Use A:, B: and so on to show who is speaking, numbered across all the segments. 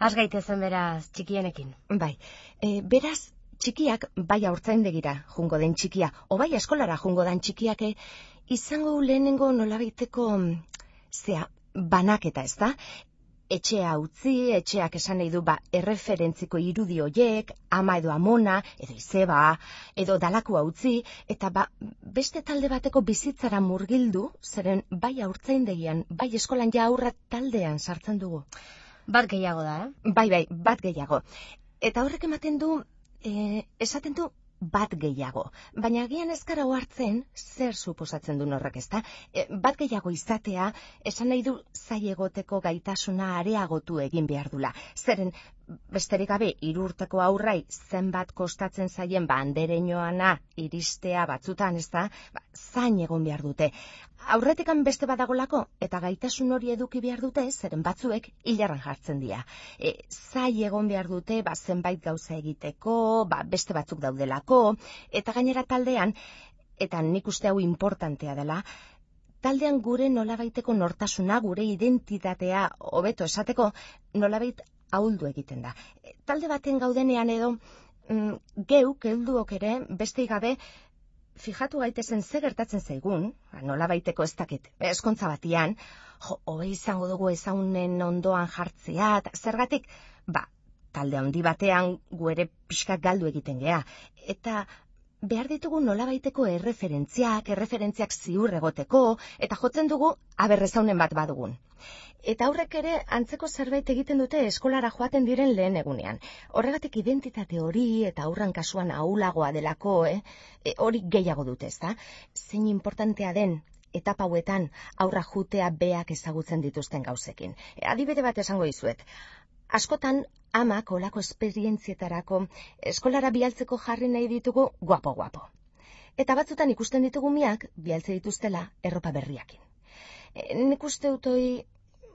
A: Az gaitezen beraz txikienekin.
B: Bai, e, beraz, txikiak bai aurtzaindegira jungo den txikia, o bai eskolara jungo den txikiak, e, izango lehenengo nolabaiteko, zea, banaketa, ez da? Etxea utzi, etxeak esan nahi du ba erreferentziko irudi hoiek, ama edo amona, edo izeba, edo dalakua utzi, eta ba beste talde bateko bizitzara murgildu, zeren bai aurtzaindegian, bai eskolan ja aurra taldean sartzen dugu.
A: Bat gehiago da, eh?
B: Bai, bai, bat gehiago. Eta horrek ematen du, e, esaten du bat gehiago. Baina agian ez gara hartzen zer suposatzen du horrek ezta? E, bat gehiago izatea, esan nahi du zai egoteko gaitasuna areagotu egin behar dula. Zeren, besterik gabe irurteko aurrai zenbat kostatzen zaien bandereñoana iristea batzutan, ez da, ba, zain egon behar dute. Aurretikan beste badagolako eta gaitasun hori eduki behar dute, zeren batzuek hilarran jartzen dira. E, zai egon behar dute, ba, zenbait gauza egiteko, ba, beste batzuk daudelako, eta gainera taldean, eta nik uste hau importantea dela, taldean gure nolabaiteko nortasuna, gure identitatea, hobeto esateko, nolabait ahuldu egiten da. E, talde baten gaudenean edo, mm, geuk, helduok ere, beste gabe, fijatu gaitezen ze gertatzen zaigun, ba, nola baiteko ez dakit, eskontza batian, jo, hobe izango dugu ezaunen ondoan jartzea, zergatik, ba, talde handi batean gu ere pixka galdu egiten gea. Eta behar ditugu nolabaiteko erreferentziak, erreferentziak ziur egoteko, eta jotzen dugu aberrezaunen bat badugun. Eta aurrek ere antzeko zerbait egiten dute eskolara joaten diren lehen egunean. Horregatik identitate hori eta aurran kasuan aulagoa delako, eh? E, hori gehiago dute, ezta? Zein importantea den etapa hauetan aurra jutea beak ezagutzen dituzten gauzekin. E, adibide bat esango dizuet askotan amak olako esperientzietarako eskolara bialtzeko jarri nahi ditugu guapo-guapo. Eta batzutan ikusten ditugu miak bialtze dituztela erropa berriakin. E, nik uste utoi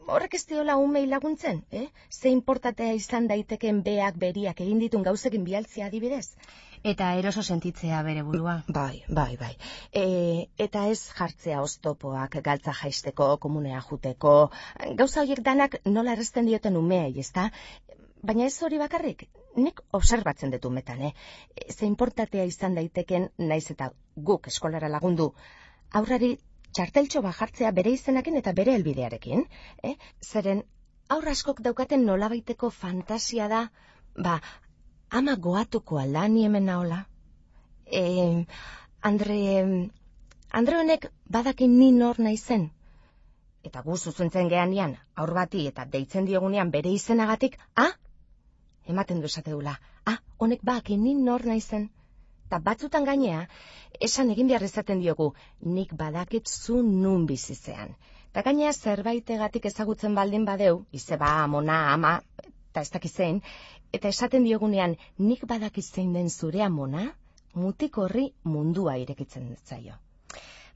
B: horrek ez diola umei laguntzen, eh? Ze importatea izan daiteken beak beriak egin ditun gauzekin bialtzea adibidez.
A: Eta eroso sentitzea bere burua.
B: Bai, bai, bai. E, eta ez jartzea oztopoak galtza jaisteko, komunea juteko, gauza horiek danak nola errezten dioten umea, ezta? Baina ez hori bakarrik, nik observatzen dut umetan, eh? Ze importatea izan daiteken naiz eta guk eskolara lagundu, aurrari txarteltxo bajartzea bere izenakin eta bere helbidearekin, eh? Zeren, aurra askok daukaten nolabaiteko fantasia da, ba, ama goatuko alda ni hemen naola. E, Andre, Andre honek badakin ni nor naizen. Eta gu zuzentzen geanian, aur bati eta deitzen diogunean bere izenagatik, ah, ematen du esate dula, ah, honek bakin ni nor naizen. Ta batzutan gainea, esan egin behar izaten diogu, nik badakit zu nun bizizean. Ta gainea zerbaitegatik ezagutzen baldin badeu, izeba, amona, ama, eta ez dakizein, eta esaten diogunean nik badakiz zein den zure amona, mutik horri mundua irekitzen zaio.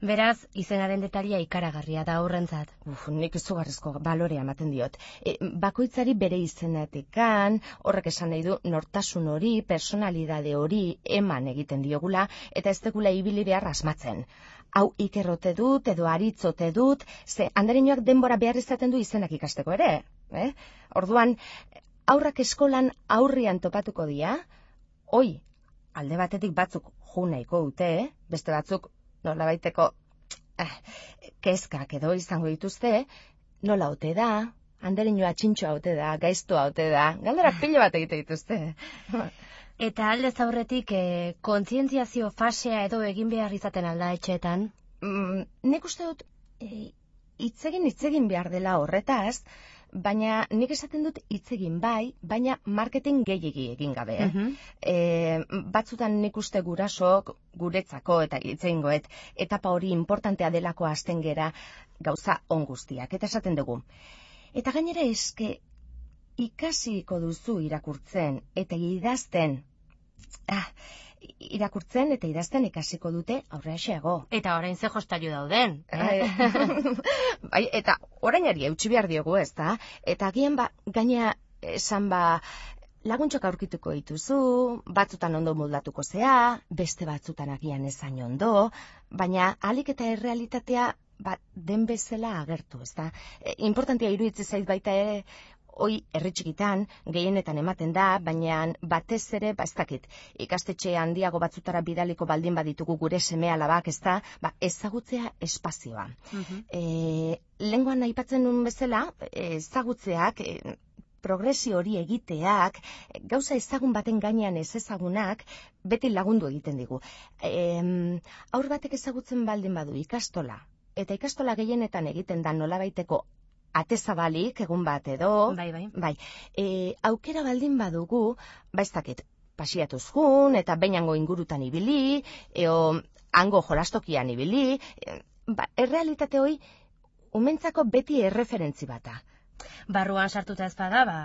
A: Beraz, izenaren detalia ikaragarria da horrentzat.
B: Uf, nik izugarrizko balorea ematen diot. E, bakoitzari bere izenatekan, horrek esan nahi du, nortasun hori, personalidade hori eman egiten diogula, eta ez degula ibili behar asmatzen. Hau ikerrote dut, edo aritzote dut, ze handareinoak denbora behar izaten du izenak ikasteko ere. Eh? Orduan, aurrak eskolan aurrian topatuko dira, oi, alde batetik batzuk junaiko dute, beste batzuk nola baiteko eh, kezkak edo izango dituzte, nola ote da, handerin txintxoa ote da, gaiztoa ote da, galdera pilo bat egite dituzte.
A: Eta alde zaurretik, eh, kontzientziazio fasea edo egin behar izaten alda etxeetan?
B: Mm, nik uste dut, eh, itzegin itzegin behar dela horretaz, baina nik esaten dut hitz egin bai, baina marketing gehiegi egin gabe. Eh? Mhm. E, batzutan nik uste gurasok guretzako eta hitz egingoet etapa hori importantea delako hasten gera gauza on guztiak. Eta esaten dugu. Eta gainera eske ikasiko duzu irakurtzen eta idazten. Ah, irakurtzen eta idazten ikasiko dute aurre xeago.
A: Eta orain ze jostailu dauden.
B: Eh? bai, eta orainari eutxi behar diogu ez da. Eta gien ba, gaina esan ba, laguntxok aurkituko dituzu, batzutan ondo moldatuko zea, beste batzutan agian ezain ondo, baina alik eta errealitatea ba, den bezala agertu, ez da. E, importantia iruditzen zait baita ere hoi erritxikitan, gehienetan ematen da, baina batez ere, ba ez dakit, ikastetxe handiago batzutara bidaliko baldin baditugu gure semea labak, ez da, ba, ezagutzea espazioa.
A: Mhm.
B: E, lenguan aipatzen nun bezala, ezagutzeak, e, progresio hori egiteak, gauza ezagun baten gainean ez ezagunak, beti lagundu egiten digu. E, aur batek ezagutzen baldin badu ikastola, eta ikastola gehienetan egiten da nolabaiteko atezabalik, egun bat edo,
A: Bai, bai.
B: bai, e, aukera baldin badugu, ba ez dakit, pasiatuz jun, eta bainango ingurutan ibili, eo hango jolastokian ibili, e, ba, errealitate hoi, umentzako beti erreferentzi bata.
A: Barruan sartuta ez bada, ba,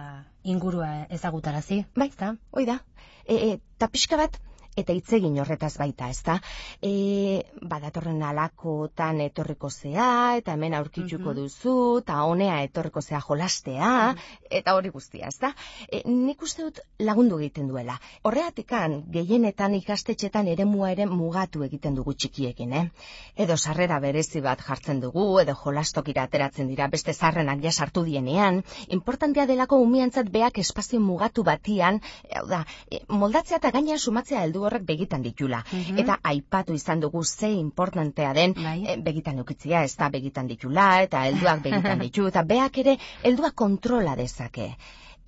A: ingurua ezagutarazi.
B: Bai,
A: Ezta?
B: hoi da. E, e, ta pixka bat, eta hitzegin horretaz baita, ezta? E, badatorren alakotan etorriko zea, eta hemen aurkitzuko
A: Mhm.
B: duzu, eta honea etorriko zea jolastea, eta hori guztia, ezta? E, nik uste dut lagundu egiten duela. Horreatikan, gehienetan ikastetxetan eremua ere mugatu egiten dugu txikiekin, eh? Edo sarrera berezi bat jartzen dugu, edo jolastokira ateratzen dira beste zarrenak ja sartu dienean, importantea delako umiantzat beak espazio mugatu batian, hau da, e, moldatzea eta gainean sumatzea heldu horrek begitan ditula.
A: Mhm.
B: Eta aipatu izan dugu ze importantea den e, begitan eukitzia, ez da begitan ditula, eta helduak begitan ditu, eta beak ere helduak kontrola dezake.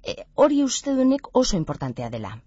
B: E, hori uste dunik oso importantea dela.